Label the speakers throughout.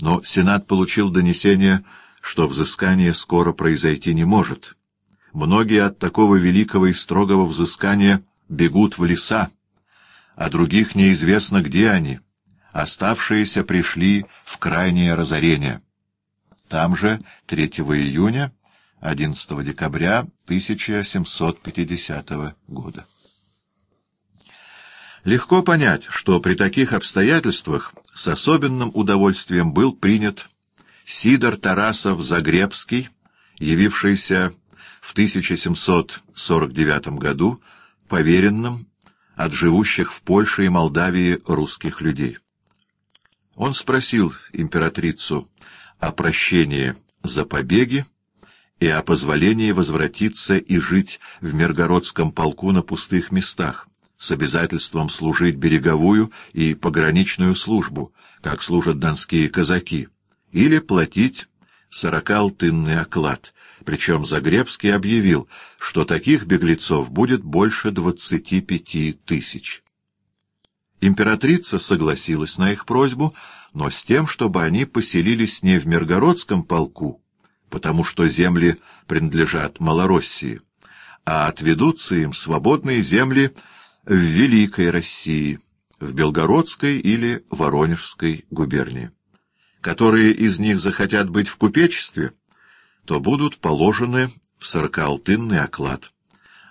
Speaker 1: но Сенат получил донесение, что взыскание скоро произойти не может. Многие от такого великого и строгого взыскания бегут в леса, а других неизвестно, где они. Оставшиеся пришли в крайнее разорение. Там же 3 июня, 11 декабря 1750 года. Легко понять, что при таких обстоятельствах с особенным удовольствием был принят Сидор Тарасов-Загребский, явившийся в 1749 году поверенным от живущих в Польше и Молдавии русских людей. Он спросил императрицу о прощении за побеги и о позволении возвратиться и жить в Миргородском полку на пустых местах, с обязательством служить береговую и пограничную службу, как служат донские казаки, или платить сорокалтынный оклад, причем Загребский объявил, что таких беглецов будет больше двадцати пяти тысяч. Императрица согласилась на их просьбу, но с тем, чтобы они поселились не в Миргородском полку, потому что земли принадлежат Малороссии, а отведутся им свободные земли в Великой России, в Белгородской или Воронежской губернии. Которые из них захотят быть в купечестве, то будут положены в сорокаалтынный оклад.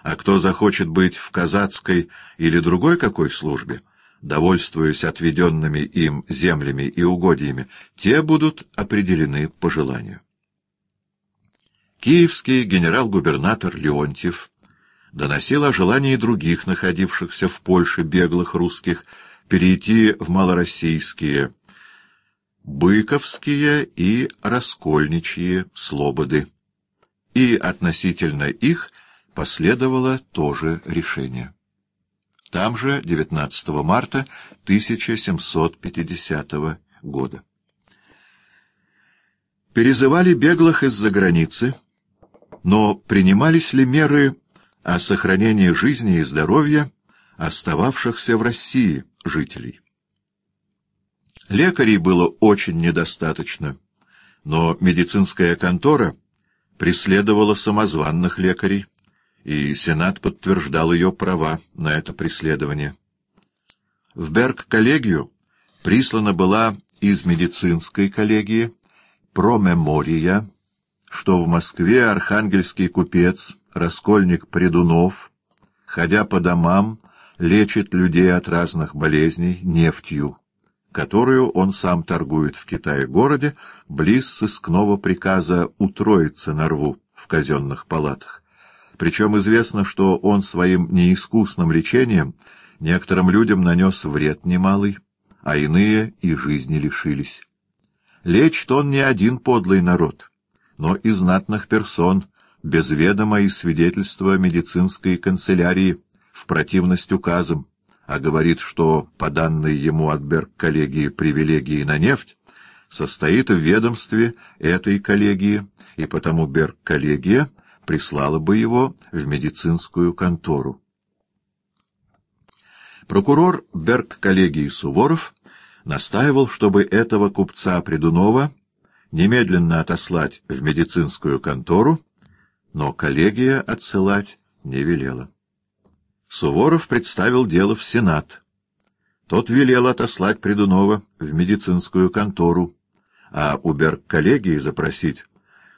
Speaker 1: А кто захочет быть в казацкой или другой какой службе, довольствуясь отведенными им землями и угодьями, те будут определены по желанию. Киевский генерал-губернатор Леонтьев доносил о желании других находившихся в Польше беглых русских перейти в малороссийские Быковские и Раскольничьи слободы. И относительно их последовало тоже решение. Там же 19 марта 1750 года. Перезывали беглых из-за границы, но принимались ли меры о сохранении жизни и здоровья остававшихся в России жителей? Лекарей было очень недостаточно, но медицинская контора преследовала самозванных лекарей, и Сенат подтверждал ее права на это преследование. В Берг-коллегию прислана была из медицинской коллегии промемория, что в Москве архангельский купец, раскольник Придунов, ходя по домам, лечит людей от разных болезней нефтью, которую он сам торгует в Китае-городе, близ сыскного приказа утроиться на рву в казенных палатах. Причем известно, что он своим неискусным лечением некоторым людям нанес вред немалый, а иные и жизни лишились. Лечит он не один подлый народ, но и знатных персон, без ведома и свидетельства медицинской канцелярии, в противность указам, а говорит, что по данной ему от Берг-коллегии привилегии на нефть состоит в ведомстве этой коллегии, и потому Берг-коллегия — прислала бы его в медицинскую контору. Прокурор Берг-коллегии Суворов настаивал, чтобы этого купца Придунова немедленно отослать в медицинскую контору, но коллегия отсылать не велела. Суворов представил дело в Сенат. Тот велел отослать Придунова в медицинскую контору, а у Берг-коллегии запросить,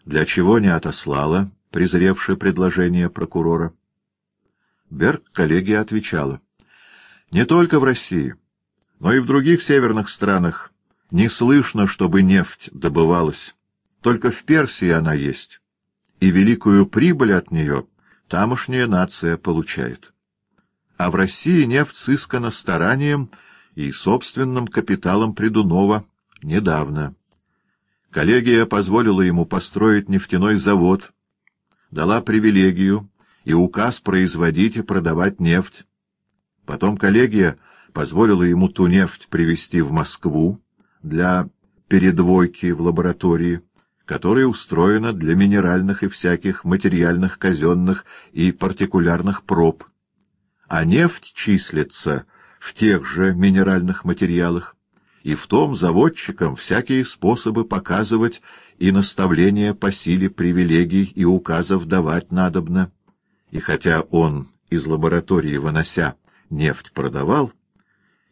Speaker 1: для чего не отослала, презревший предложение прокурора. Берг коллегия отвечала. Не только в России, но и в других северных странах не слышно, чтобы нефть добывалась. Только в Персии она есть, и великую прибыль от нее тамошняя нация получает. А в России нефть сыскана старанием и собственным капиталом Придунова недавно. Коллегия позволила ему построить нефтяной завод — дала привилегию и указ производить и продавать нефть. Потом коллегия позволила ему ту нефть привезти в Москву для передвойки в лаборатории, которая устроена для минеральных и всяких материальных, казенных и партикулярных проб. А нефть числится в тех же минеральных материалах, и в том заводчикам всякие способы показывать и наставления по силе привилегий и указов давать надобно. И хотя он из лаборатории вынося нефть продавал,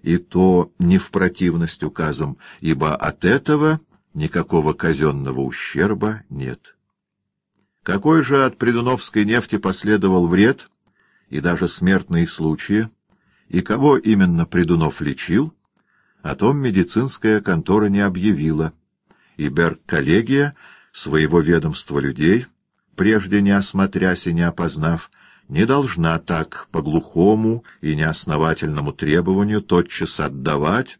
Speaker 1: и то не в противность указам, ибо от этого никакого казенного ущерба нет. Какой же от придуновской нефти последовал вред и даже смертные случаи, и кого именно Придунов лечил, о том медицинская контора не объявила, и Берг-коллегия своего ведомства людей, прежде не осмотрясь и не опознав, не должна так по глухому и неосновательному требованию тотчас отдавать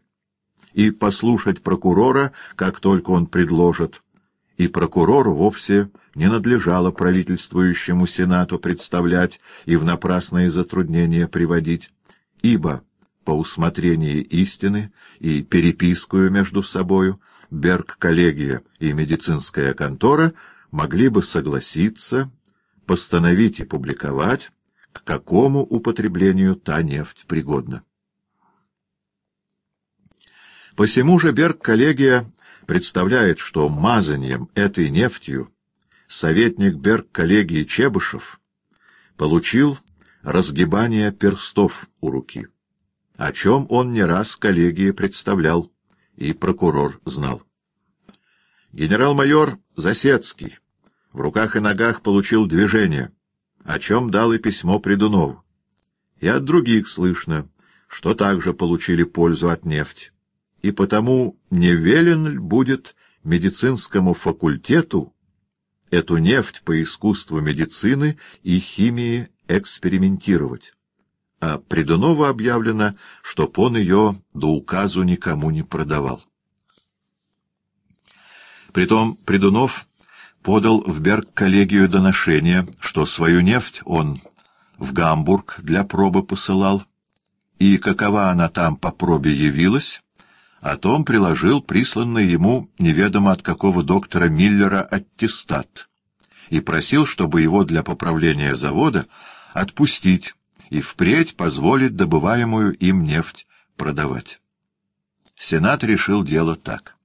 Speaker 1: и послушать прокурора, как только он предложит, и прокурору вовсе не надлежало правительствующему Сенату представлять и в напрасные затруднения приводить, ибо по усмотрении истины и перепискую между собою Берг-коллегия и медицинская контора могли бы согласиться, постановить и публиковать, к какому употреблению та нефть пригодна. Посему же Берг-коллегия представляет, что мазанием этой нефтью советник Берг-коллегии Чебышев получил разгибание перстов у руки, о чем он не раз коллегии представлял, и прокурор знал. Генерал-майор Засецкий в руках и ногах получил движение, о чем дал и письмо Придунову. И от других слышно, что также получили пользу от нефти. И потому не велен будет медицинскому факультету эту нефть по искусству медицины и химии экспериментировать. А Придунову объявлено, чтоб он ее до указу никому не продавал. Притом Придунов подал в Берг-коллегию доношение, что свою нефть он в Гамбург для пробы посылал, и какова она там по пробе явилась, о том приложил присланный ему неведомо от какого доктора Миллера аттестат и просил, чтобы его для поправления завода отпустить и впредь позволить добываемую им нефть продавать. Сенат решил дело так.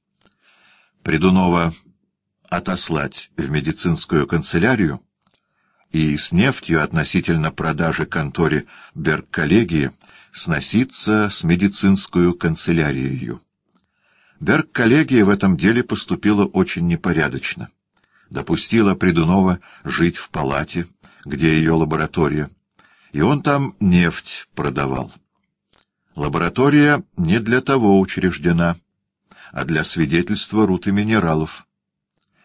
Speaker 1: Придунова отослать в медицинскую канцелярию и с нефтью относительно продажи конторе Берг-коллегии сноситься с медицинскую канцелярией. Берг-коллегия в этом деле поступила очень непорядочно. Допустила Придунова жить в палате, где ее лаборатория, и он там нефть продавал. Лаборатория не для того учреждена, а для свидетельства руд и минералов.